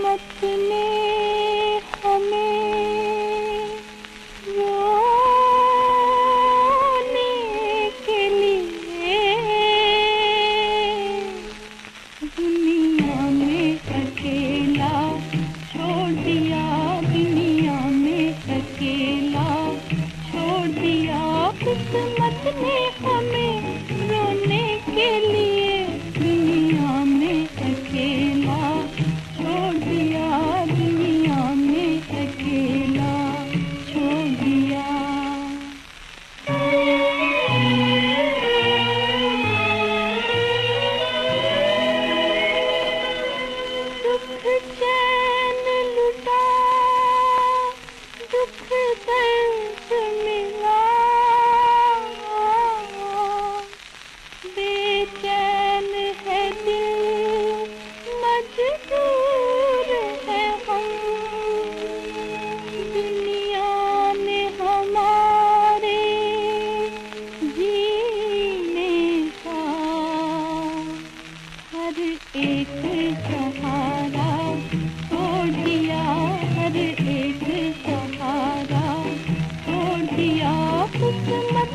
रहमत ने हमें एक सहारा छोड़ दिया एक सहारा छोड़ दिया किस्मत